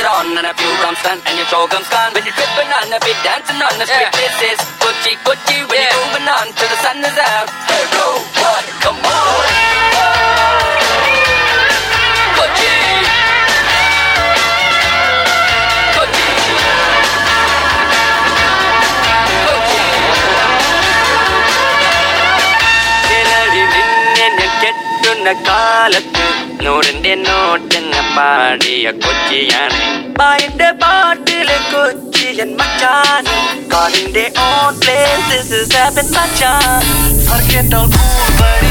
it on And a few drums done and your show comes gone When you're tripping on the beat, dancing on the street This is Gucci, Gucci When you're moving on till the sun is out Hey, go, what? Come on Gucci Gucci Gucci ചിലരി നിന്നെ കെട്ടുന്ന കാലത്ത് நூறிண்டின் நோட்டென்ன பாடிய கொச்சியானே பாயிண்ட பாட்டில கொச்சியன் மச்சான் காலிண்டே own place this is happen மச்சான் Forget all cool buddy